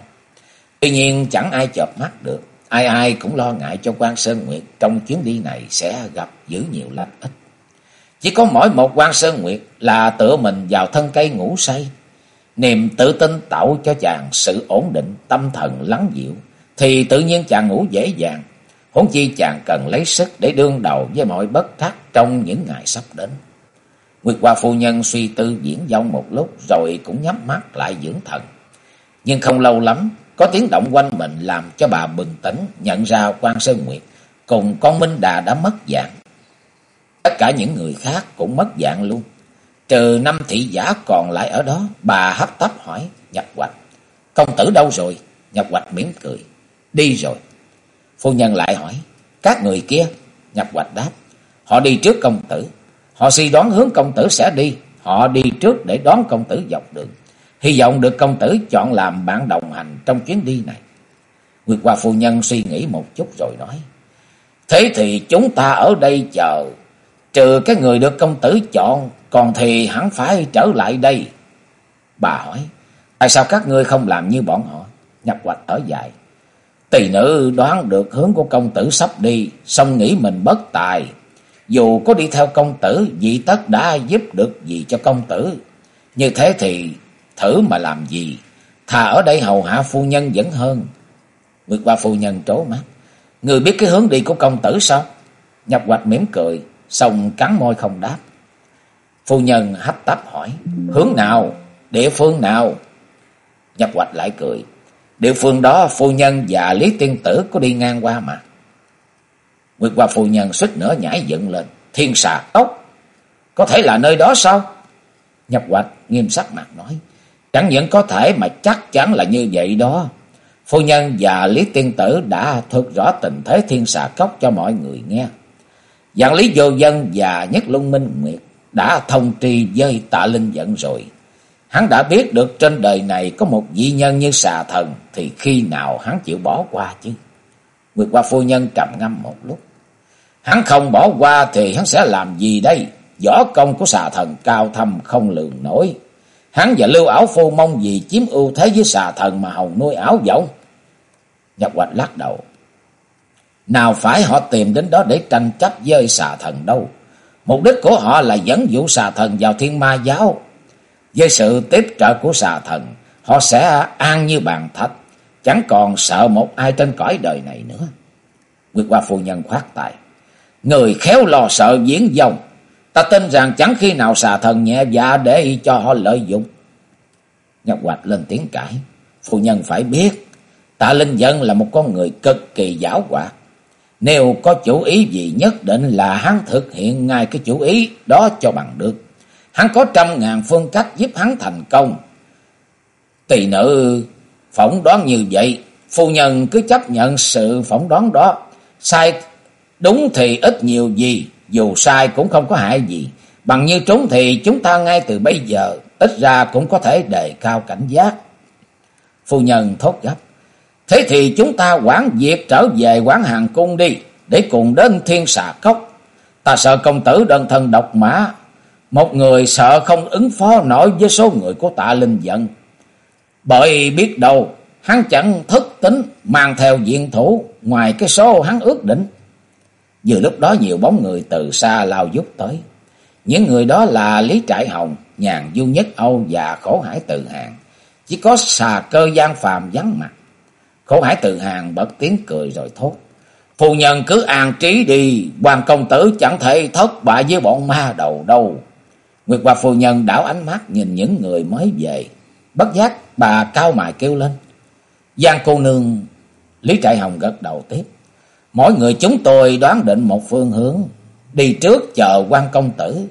Tuy nhiên chẳng ai chợp mắt được. Ai ai cũng lo ngại cho quan Sơn Nguyệt trong chuyến đi này sẽ gặp dữ nhiều lành ít. Chỉ có mỗi một quan Sơn Nguyệt là tựa mình vào thân cây ngủ say Niềm tự tin tạo cho chàng sự ổn định, tâm thần lắng dịu, thì tự nhiên chàng ngủ dễ dàng. Huống chi chàng cần lấy sức để đương đầu với mọi bất thắc trong những ngày sắp đến. Nguyệt Hoa phu nhân suy tư diễn dông một lúc rồi cũng nhắm mắt lại dưỡng thần. Nhưng không lâu lắm, có tiếng động quanh mình làm cho bà bừng tỉnh nhận ra quan Sơn Nguyệt cùng con Minh Đà đã mất dạng. Tất cả những người khác cũng mất dạng luôn. Trừ năm thị giả còn lại ở đó, bà hấp tấp hỏi Nhật Hoạch. Công tử đâu rồi? Nhật Hoạch mỉm cười. Đi rồi. Phu nhân lại hỏi. Các người kia? nhập Hoạch đáp. Họ đi trước công tử. Họ suy đoán hướng công tử sẽ đi. Họ đi trước để đón công tử dọc đường. Hy vọng được công tử chọn làm bạn đồng hành trong chuyến đi này. Nguyệt Hoa phu nhân suy nghĩ một chút rồi nói. Thế thì chúng ta ở đây chờ Trừ cái người được công tử chọn, còn thì hẳn phải trở lại đây. Bà hỏi, tại sao các ngươi không làm như bọn họ? Nhập hoạch thở dài. Tỳ nữ đoán được hướng của công tử sắp đi, xong nghĩ mình bất tài. Dù có đi theo công tử, dị tất đã giúp được gì cho công tử. Như thế thì thử mà làm gì, thà ở đây hầu hạ phu nhân vẫn hơn. Vượt qua phu nhân trố mắt. Người biết cái hướng đi của công tử sao? Nhập hoạch mỉm cười, xong cắn môi không đáp. Phu nhân hấp tấp hỏi, hướng nào, địa phương nào? Nhập hoạch lại cười, địa phương đó phu nhân và Lý Tiên Tử có đi ngang qua mà. Nguyệt qua phu nhân suýt nữa nhảy dựng lên, thiên xà tốc, có thể là nơi đó sao? Nhập hoạch nghiêm sắc mặt nói, chẳng những có thể mà chắc chắn là như vậy đó. Phu nhân và Lý Tiên Tử đã thuật rõ tình thế thiên xà cốc cho mọi người nghe. Dạng Lý Vô Dân và Nhất Luân Minh Nguyệt đã thông tri với tạ linh dẫn rồi. Hắn đã biết được trên đời này có một vị nhân như xà thần, thì khi nào hắn chịu bỏ qua chứ. Nguyệt qua phu nhân trầm ngâm một lúc. Hắn không bỏ qua thì hắn sẽ làm gì đây? Võ công của xà thần cao thâm không lường nổi. Hắn và Lưu Ảo Phu mong gì chiếm ưu thế với xà thần mà hồng nuôi ảo vọng. Nhật Hoạch lắc đầu. Nào phải họ tìm đến đó để tranh chấp với xà thần đâu. Mục đích của họ là dẫn dụ xà thần vào thiên ma giáo. Với sự tiếp trợ của xà thần, họ sẽ an như bàn thạch, chẳng còn sợ một ai trên cõi đời này nữa. Nguyệt Hoa phu nhân khoát tài. Người khéo lo sợ diễn dòng, ta tin rằng chẳng khi nào xà thần nhẹ dạ để cho họ lợi dụng. Nhật Hoạch lên tiếng cãi. Phu nhân phải biết, tạ Linh Dân là một con người cực kỳ giáo hoạt. Nếu có chủ ý gì nhất định là hắn thực hiện ngay cái chủ ý đó cho bằng được. Hắn có trăm ngàn phương cách giúp hắn thành công. Tỳ nữ phỏng đoán như vậy, phu nhân cứ chấp nhận sự phỏng đoán đó. Sai đúng thì ít nhiều gì, dù sai cũng không có hại gì. Bằng như trúng thì chúng ta ngay từ bây giờ, ít ra cũng có thể đề cao cảnh giác. Phu nhân thốt gấp. Thế thì chúng ta quản việc trở về quán hàng cung đi, để cùng đến thiên xà cốc. Ta sợ công tử đơn thân độc mã, một người sợ không ứng phó nổi với số người của tạ linh giận. Bởi biết đâu, hắn chẳng thức tính mang theo diện thủ ngoài cái số hắn ước định. Vừa lúc đó nhiều bóng người từ xa lao giúp tới. Những người đó là Lý Trại Hồng, Nhàn Du Nhất Âu và Khổ Hải Từ Hàng. Chỉ có xà cơ gian phàm vắng mặt. Khổ Hải Từ Hàng bật tiếng cười rồi thốt. Phu nhân cứ an trí đi, hoàng công tử chẳng thể thất bại với bọn ma đầu đâu. Nguyệt Hoa phu nhân đảo ánh mắt nhìn những người mới về. Bất giác bà cao mài kêu lên. Giang cô nương, Lý Trại Hồng gật đầu tiếp. Mỗi người chúng tôi đoán định một phương hướng. Đi trước chờ quan công tử.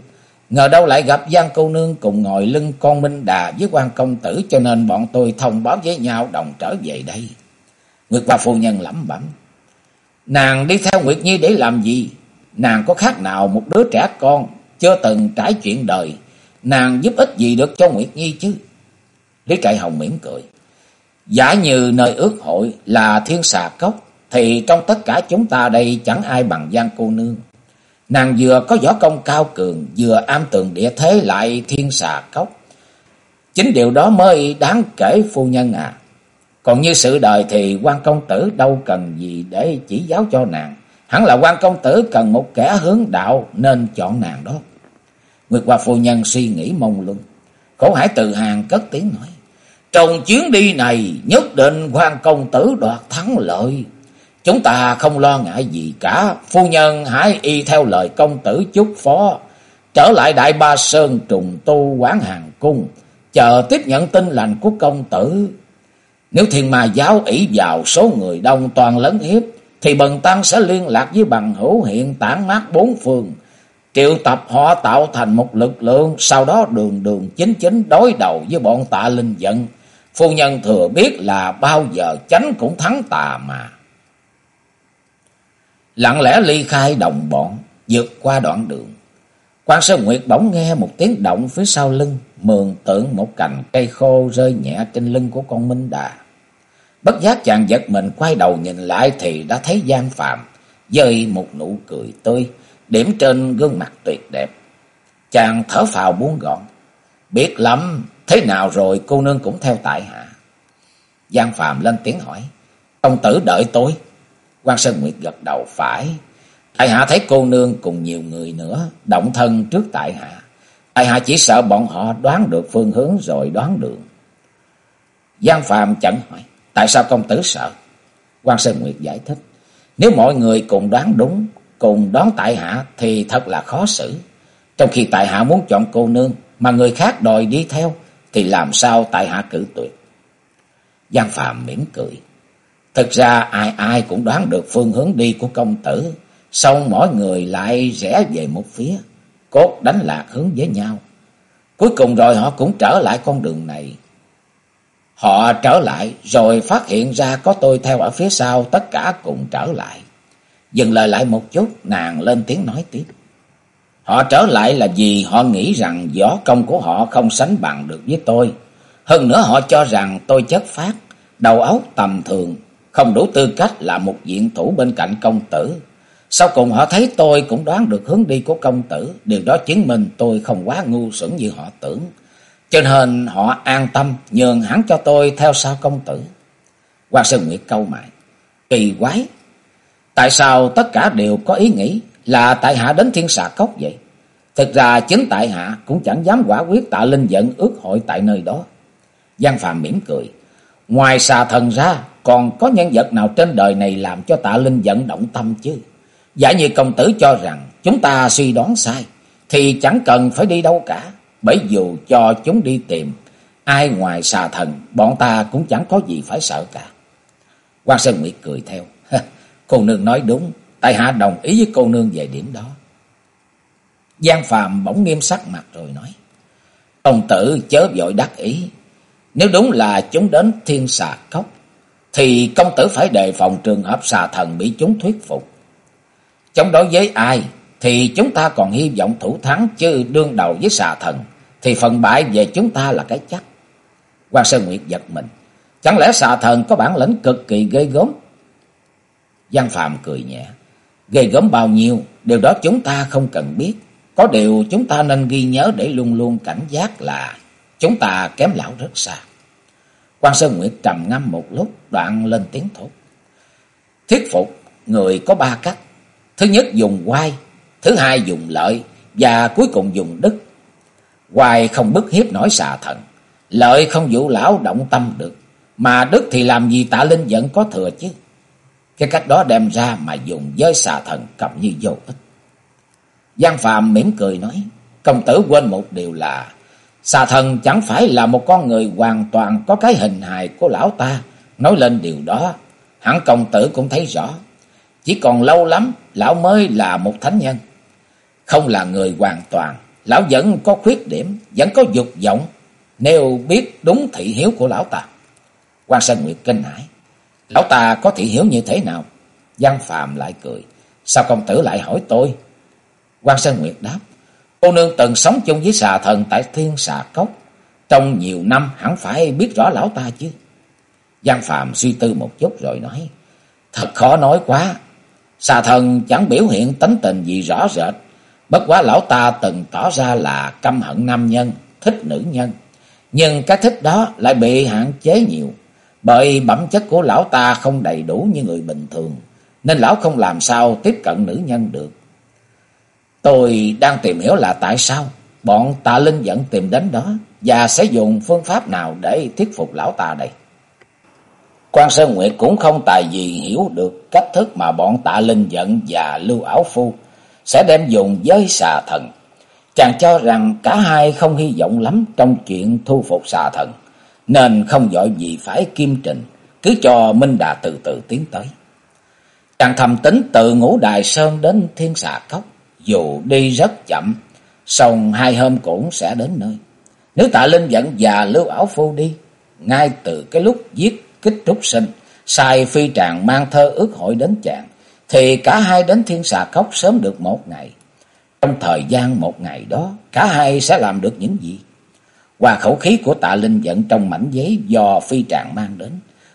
Ngờ đâu lại gặp Giang cô nương cùng ngồi lưng con Minh Đà với quan công tử cho nên bọn tôi thông báo với nhau đồng trở về đây. Nguyệt Hoa phu nhân lẩm bẩm. Nàng đi theo Nguyệt Nhi để làm gì? Nàng có khác nào một đứa trẻ con, chưa từng trải chuyện đời. Nàng giúp ích gì được cho Nguyệt Nhi chứ? Lý Trại Hồng mỉm cười. Giả như nơi ước hội là thiên xà cốc, thì trong tất cả chúng ta đây chẳng ai bằng Giang cô nương. Nàng vừa có võ công cao cường, vừa am tường địa thế lại thiên xà cốc. Chính điều đó mới đáng kể phu nhân à. Còn như sự đời thì quan công tử đâu cần gì để chỉ giáo cho nàng. Hẳn là quan công tử cần một kẻ hướng đạo nên chọn nàng đó. Nguyệt Hoa phu nhân suy nghĩ mong lung, Khổ hải từ hàng cất tiếng nói. Trong chuyến đi này nhất định quan công tử đoạt thắng lợi. Chúng ta không lo ngại gì cả. Phu nhân hãy y theo lời công tử chúc phó. Trở lại Đại Ba Sơn trùng tu quán hàng cung. Chờ tiếp nhận tin lành của công tử. Nếu thiên ma giáo ỷ vào số người đông toàn lấn hiếp, thì bần tăng sẽ liên lạc với bằng hữu hiện tản mát bốn phương, triệu tập họ tạo thành một lực lượng, sau đó đường đường chính chính đối đầu với bọn tạ linh giận. Phu nhân thừa biết là bao giờ chánh cũng thắng tà mà. Lặng lẽ ly khai đồng bọn, vượt qua đoạn đường. Quan Sơn Nguyệt bỗng nghe một tiếng động phía sau lưng, mường tượng một cành cây khô rơi nhẹ trên lưng của con Minh Đà. Bất giác chàng giật mình quay đầu nhìn lại thì đã thấy Giang Phạm, dơi một nụ cười tươi, điểm trên gương mặt tuyệt đẹp. Chàng thở phào buông gọn. Biết lắm, thế nào rồi cô nương cũng theo tại hạ. Giang Phạm lên tiếng hỏi. Công tử đợi tôi. quan Sơn Nguyệt gật đầu phải. Tại hạ thấy cô nương cùng nhiều người nữa động thân trước tại hạ. Tại hạ chỉ sợ bọn họ đoán được phương hướng rồi đoán đường. Giang Phạm chẳng hỏi. Tại sao công tử sợ? quan Sơn Nguyệt giải thích. Nếu mọi người cùng đoán đúng, cùng đoán tại hạ thì thật là khó xử. Trong khi tại hạ muốn chọn cô nương mà người khác đòi đi theo, thì làm sao tại hạ cử tuyệt. Giang Phạm mỉm cười. Thực ra ai ai cũng đoán được phương hướng đi của công tử. Xong mỗi người lại rẽ về một phía. Cốt đánh lạc hướng với nhau. Cuối cùng rồi họ cũng trở lại con đường này. Họ trở lại rồi phát hiện ra có tôi theo ở phía sau tất cả cùng trở lại. Dừng lời lại một chút nàng lên tiếng nói tiếp. Họ trở lại là vì họ nghĩ rằng võ công của họ không sánh bằng được với tôi. Hơn nữa họ cho rằng tôi chất phát, đầu óc tầm thường, không đủ tư cách là một diện thủ bên cạnh công tử. Sau cùng họ thấy tôi cũng đoán được hướng đi của công tử, điều đó chứng minh tôi không quá ngu xuẩn như họ tưởng. Cho nên họ an tâm nhường hắn cho tôi theo sau công tử. Quan Sơn Nguyệt câu mại. Kỳ quái. Tại sao tất cả đều có ý nghĩ là tại hạ đến thiên xà cốc vậy? Thực ra chính tại hạ cũng chẳng dám quả quyết tạ linh giận ước hội tại nơi đó. Giang Phạm mỉm cười. Ngoài xà thần ra, còn có nhân vật nào trên đời này làm cho tạ linh giận động tâm chứ? Giả như công tử cho rằng chúng ta suy đoán sai, thì chẳng cần phải đi đâu cả. Bởi dù cho chúng đi tìm, ai ngoài xà thần, bọn ta cũng chẳng có gì phải sợ cả. quan Sơn Nguyệt cười theo cô nương nói đúng, tại hạ đồng ý với cô nương về điểm đó. Giang Phàm bỗng nghiêm sắc mặt rồi nói. Ông tử chớ vội đắc ý. Nếu đúng là chúng đến thiên xà cốc, thì công tử phải đề phòng trường hợp xà thần bị chúng thuyết phục. Chống đối với ai, thì chúng ta còn hy vọng thủ thắng chứ đương đầu với xà thần, thì phần bại về chúng ta là cái chắc. quan Sơn Nguyệt giật mình. Chẳng lẽ xà thần có bản lĩnh cực kỳ ghê gớm? Giang Phạm cười nhẹ. Ghê gớm bao nhiêu, điều đó chúng ta không cần biết. Có điều chúng ta nên ghi nhớ để luôn luôn cảnh giác là chúng ta kém lão rất xa. Quan Sơn Nguyệt trầm ngâm một lúc, đoạn lên tiếng thốt. Thuyết phục, người có ba cách. Thứ nhất dùng quay, thứ hai dùng lợi, và cuối cùng dùng đức. Quay không bức hiếp nổi xà thần, lợi không dụ lão động tâm được, mà đức thì làm gì tạ linh vẫn có thừa chứ. Cái cách đó đem ra mà dùng với xà thần cầm như vô ích. Giang Phạm mỉm cười nói, công tử quên một điều là, xà thần chẳng phải là một con người hoàn toàn có cái hình hài của lão ta. Nói lên điều đó, hẳn công tử cũng thấy rõ. Chỉ còn lâu lắm, lão mới là một thánh nhân. Không là người hoàn toàn, lão vẫn có khuyết điểm, vẫn có dục vọng, nếu biết đúng thị hiếu của lão ta. quan Sơn Nguyệt kinh hãi. Lão ta có thị hiếu như thế nào? Giang Phạm lại cười. Sao công tử lại hỏi tôi? quan Sơn Nguyệt đáp. Cô nương từng sống chung với xà thần tại thiên xà cốc. Trong nhiều năm hẳn phải biết rõ lão ta chứ. Giang Phạm suy tư một chút rồi nói. Thật khó nói quá. Xà thần chẳng biểu hiện tính tình gì rõ rệt. Bất quá lão ta từng tỏ ra là căm hận nam nhân, thích nữ nhân. Nhưng cái thích đó lại bị hạn chế nhiều. Bởi bẩm chất của lão ta không đầy đủ như người bình thường. Nên lão không làm sao tiếp cận nữ nhân được. Tôi đang tìm hiểu là tại sao bọn tạ linh dẫn tìm đến đó và sẽ dùng phương pháp nào để thuyết phục lão ta đây. Quan Sơn Nguyệt cũng không tài gì hiểu được cách thức mà bọn tạ linh dẫn và lưu ảo phu sẽ đem dùng với xà thần. Chàng cho rằng cả hai không hy vọng lắm trong chuyện thu phục xà thần, nên không dội gì phải kim trình, cứ cho Minh Đà từ từ tiến tới. Chàng thầm tính từ ngũ đài sơn đến thiên xà cốc, dù đi rất chậm, song hai hôm cũng sẽ đến nơi. Nếu tạ linh dẫn già lưu ảo phu đi, ngay từ cái lúc giết kích trúc sinh, sai phi tràng mang thơ ước hội đến chàng, thì cả hai đến thiên xà cốc sớm được một ngày. Trong thời gian một ngày đó, cả hai sẽ làm được những gì? Qua khẩu khí của tạ linh dẫn trong mảnh giấy do phi trạng mang đến,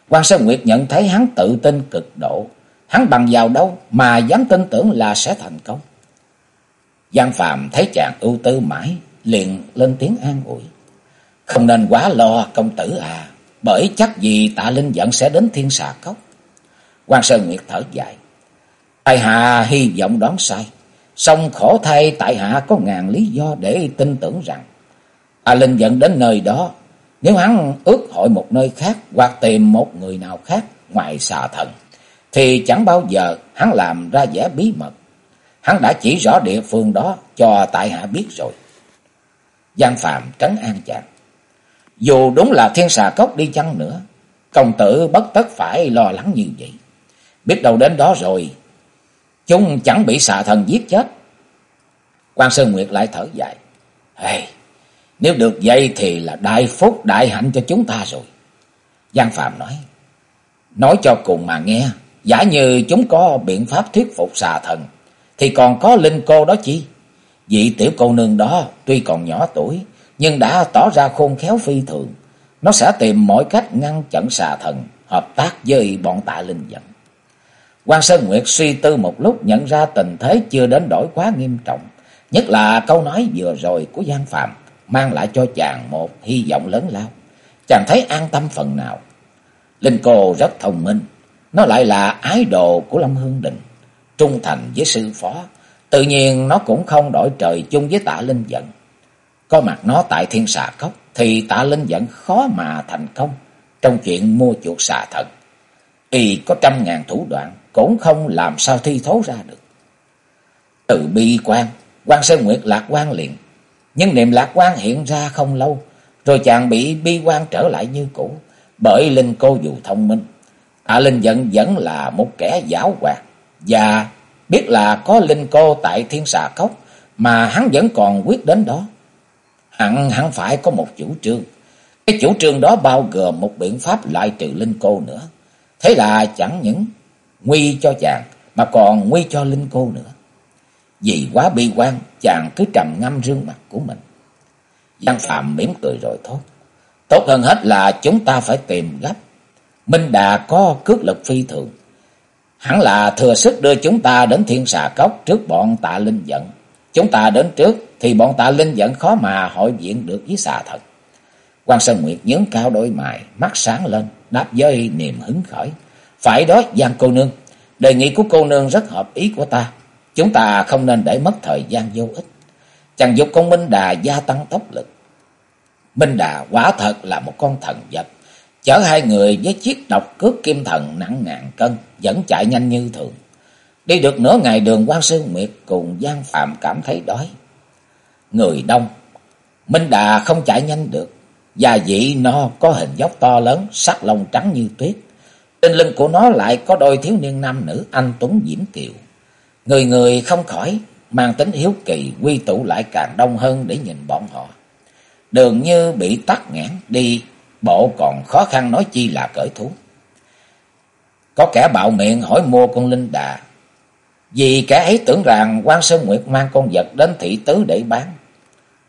quan Sơn Nguyệt nhận thấy hắn tự tin cực độ. Hắn bằng vào đâu mà dám tin tưởng là sẽ thành công. Giang Phạm thấy chàng ưu tư mãi, liền lên tiếng an ủi. Không nên quá lo công tử à, bởi chắc gì tạ linh giận sẽ đến thiên xà cốc. quan Sơn Nguyệt thở dài. Tại hạ hy vọng đoán sai, song khổ thay tại hạ có ngàn lý do để tin tưởng rằng A linh dẫn đến nơi đó, nếu hắn ước hội một nơi khác hoặc tìm một người nào khác ngoài xà thần, thì chẳng bao giờ hắn làm ra vẻ bí mật. Hắn đã chỉ rõ địa phương đó cho tại hạ biết rồi. Giang Phạm trấn an chàng. Dù đúng là thiên xà cốc đi chăng nữa, công tử bất tất phải lo lắng như vậy. Biết đâu đến đó rồi, chúng chẳng bị xà thần giết chết. quan Sơn Nguyệt lại thở dài. Hey, nếu được vậy thì là đại phúc đại hạnh cho chúng ta rồi. Giang Phạm nói. Nói cho cùng mà nghe, giả như chúng có biện pháp thuyết phục xà thần, thì còn có linh cô đó chi. Vị tiểu cô nương đó tuy còn nhỏ tuổi, nhưng đã tỏ ra khôn khéo phi thường. Nó sẽ tìm mọi cách ngăn chặn xà thần, hợp tác với bọn tạ linh dẫn. quan Sơn Nguyệt suy tư một lúc nhận ra tình thế chưa đến đổi quá nghiêm trọng. Nhất là câu nói vừa rồi của Giang Phạm mang lại cho chàng một hy vọng lớn lao. Chàng thấy an tâm phần nào. Linh cô rất thông minh. Nó lại là ái đồ của Lâm Hương Đình. Trung thành với sư phó. Tự nhiên nó cũng không đổi trời chung với tạ Linh Dẫn. Có mặt nó tại thiên xà cốc thì tạ Linh Dẫn khó mà thành công trong chuyện mua chuột xà thật. Y có trăm ngàn thủ đoạn cũng không làm sao thi thố ra được. Từ bi quan, quan Sơn Nguyệt lạc quan liền. Nhưng niềm lạc quan hiện ra không lâu, rồi chàng bị bi quan trở lại như cũ. Bởi Linh cô dù thông minh, Tạ Linh Dận vẫn là một kẻ giáo hoạt. Và biết là có Linh cô tại thiên xà cốc mà hắn vẫn còn quyết đến đó. Hẳn hẳn phải có một chủ trương. Cái chủ trương đó bao gồm một biện pháp loại trừ Linh cô nữa. Thế là chẳng những nguy cho chàng mà còn nguy cho Linh cô nữa. Vì quá bi quan, chàng cứ trầm ngâm rương mặt của mình. Giang Phạm mỉm cười rồi thốt. Tốt hơn hết là chúng ta phải tìm gấp. Minh Đà có cước lực phi thường. Hẳn là thừa sức đưa chúng ta đến thiên xà cốc trước bọn tạ linh giận. Chúng ta đến trước thì bọn tạ linh giận khó mà hội diện được với xà thật. quan Sơn Nguyệt nhướng cao đôi mày, mắt sáng lên, đáp với niềm hứng khởi. Phải đó Giang cô nương, đề nghị của cô nương rất hợp ý của ta. Chúng ta không nên để mất thời gian vô ích. Chàng dục con Minh Đà gia tăng tốc lực. Minh Đà quả thật là một con thần vật. Chở hai người với chiếc độc cước kim thần nặng ngàn cân, vẫn chạy nhanh như thường. Đi được nửa ngày đường quan Sư Nguyệt cùng Giang Phạm cảm thấy đói. Người đông, Minh Đà không chạy nhanh được. Và dị nó có hình dốc to lớn, sắc lông trắng như tuyết. Trên lưng của nó lại có đôi thiếu niên nam nữ anh Tuấn Diễm Kiều. Người người không khỏi mang tính hiếu kỳ quy tụ lại càng đông hơn để nhìn bọn họ. Đường như bị tắt nghẽn đi, bộ còn khó khăn nói chi là cởi thú. Có kẻ bạo miệng hỏi mua con Linh Đà. Vì kẻ ấy tưởng rằng quan Sơn Nguyệt mang con vật đến thị tứ để bán.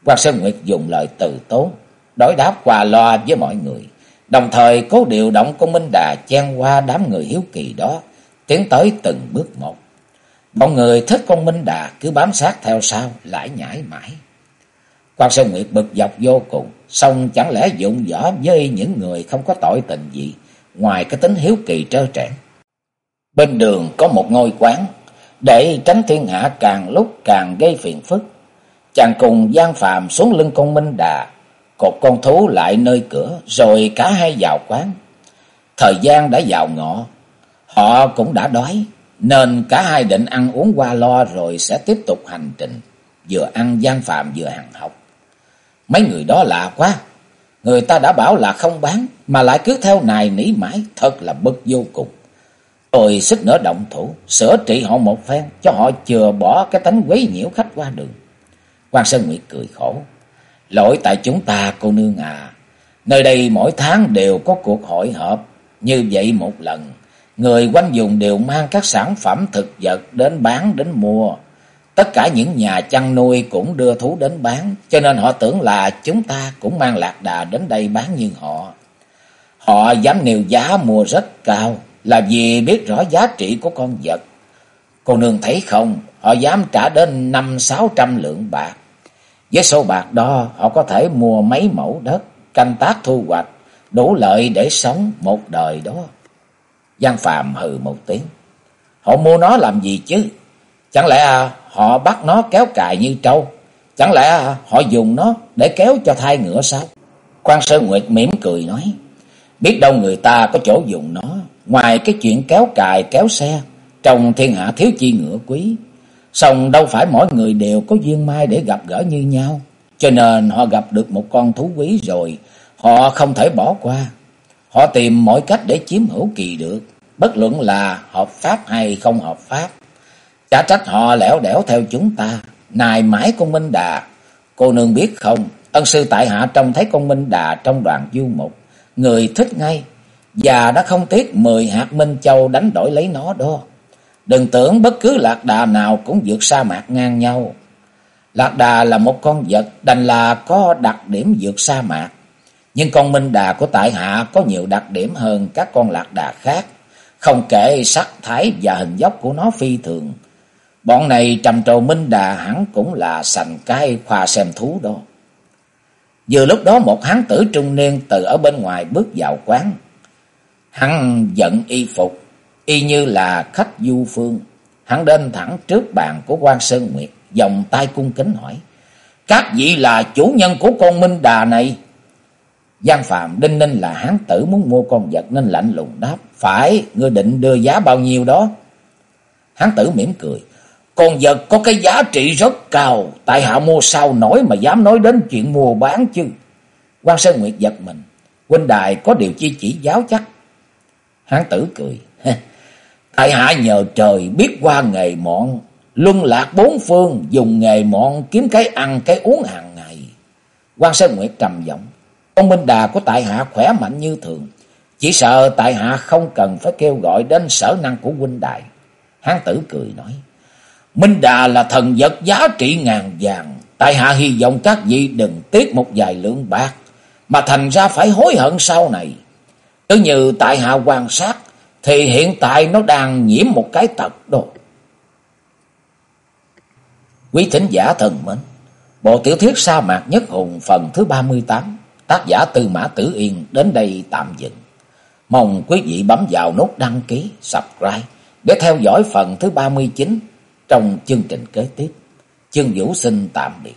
quan Sơn Nguyệt dùng lời từ tốn, đối đáp qua loa với mọi người. Đồng thời cố điều động con Minh Đà chen qua đám người hiếu kỳ đó, tiến tới từng bước một. Bọn người thích con Minh Đà cứ bám sát theo sau, lại nhảy mãi. Quan Sơn Nguyệt bực dọc vô cùng, xong chẳng lẽ dụng võ với những người không có tội tình gì, ngoài cái tính hiếu kỳ trơ trẽn. Bên đường có một ngôi quán, để tránh thiên hạ càng lúc càng gây phiền phức. Chàng cùng gian phàm xuống lưng con Minh Đà, cột con thú lại nơi cửa, rồi cả hai vào quán. Thời gian đã vào ngọ, họ cũng đã đói, nên cả hai định ăn uống qua lo rồi sẽ tiếp tục hành trình, vừa ăn gian phạm vừa hàng học. Mấy người đó lạ quá, người ta đã bảo là không bán, mà lại cứ theo nài nỉ mãi, thật là bực vô cùng. Tôi xích nữa động thủ, sửa trị họ một phen, cho họ chừa bỏ cái tánh quấy nhiễu khách qua đường. quan Sơn Nguyệt cười khổ. Lỗi tại chúng ta cô nương à. Nơi đây mỗi tháng đều có cuộc hội họp. Như vậy một lần. Người quanh vùng đều mang các sản phẩm thực vật đến bán đến mua. Tất cả những nhà chăn nuôi cũng đưa thú đến bán. Cho nên họ tưởng là chúng ta cũng mang lạc đà đến đây bán như họ. Họ dám nêu giá mua rất cao là vì biết rõ giá trị của con vật. Cô nương thấy không, họ dám trả đến năm sáu trăm lượng bạc. Với số bạc đó, họ có thể mua mấy mẫu đất, canh tác thu hoạch, đủ lợi để sống một đời đó. Giang Phạm hừ một tiếng. Họ mua nó làm gì chứ? Chẳng lẽ họ bắt nó kéo cài như trâu? Chẳng lẽ họ dùng nó để kéo cho thai ngựa sao? Quan Sơn Nguyệt mỉm cười nói. Biết đâu người ta có chỗ dùng nó. Ngoài cái chuyện kéo cài, kéo xe. Trong thiên hạ thiếu chi ngựa quý. Xong đâu phải mỗi người đều có duyên mai để gặp gỡ như nhau. Cho nên họ gặp được một con thú quý rồi. Họ không thể bỏ qua. Họ tìm mọi cách để chiếm hữu kỳ được. Bất luận là hợp pháp hay không hợp pháp. Chả trách họ lẻo đẻo theo chúng ta. Nài mãi con Minh Đà. Cô nương biết không. Ân sư tại hạ trông thấy con Minh Đà trong đoàn du mục. Người thích ngay. Và đã không tiếc mười hạt Minh Châu đánh đổi lấy nó đó. Đừng tưởng bất cứ lạc đà nào cũng vượt sa mạc ngang nhau. Lạc đà là một con vật, đành là có đặc điểm vượt sa mạc. Nhưng con minh đà của tại hạ có nhiều đặc điểm hơn các con lạc đà khác. Không kể sắc thái và hình dốc của nó phi thường. Bọn này trầm trồ minh đà hẳn cũng là sành cái khoa xem thú đó. Vừa lúc đó một hán tử trung niên từ ở bên ngoài bước vào quán. Hắn giận y phục, y như là khách du phương. Hắn đến thẳng trước bàn của quan Sơn Nguyệt, vòng tay cung kính hỏi. Các vị là chủ nhân của con Minh Đà này. Giang Phạm đinh ninh là hán tử muốn mua con vật nên lạnh lùng đáp. Phải, ngươi định đưa giá bao nhiêu đó? Hán tử mỉm cười. Con vật có cái giá trị rất cao. Tại hạ mua sao nổi mà dám nói đến chuyện mua bán chứ. quan Sơn Nguyệt giật mình. Huynh đài có điều chi chỉ giáo chắc. Hán tử cười. Tại hạ nhờ trời biết qua nghề mọn. Luân lạc bốn phương dùng nghề mọn kiếm cái ăn cái uống hàng ngày. quan Sơn Nguyệt trầm giọng ông Minh Đà của tại hạ khỏe mạnh như thường. Chỉ sợ tại hạ không cần phải kêu gọi đến sở năng của huynh đại. Hán tử cười nói. Minh Đà là thần vật giá trị ngàn vàng. Tại hạ hy vọng các vị đừng tiếc một vài lượng bạc. Mà thành ra phải hối hận sau này. Cứ như tại hạ quan sát. Thì hiện tại nó đang nhiễm một cái tật đồ. Quý thính giả thần mến. Bộ tiểu thuyết sa mạc nhất hùng phần thứ 38. Tác giả Tư Mã Tử Yên đến đây tạm dừng. Mong quý vị bấm vào nút đăng ký, subscribe để theo dõi phần thứ 39 trong chương trình kế tiếp. Chương Vũ xin tạm biệt.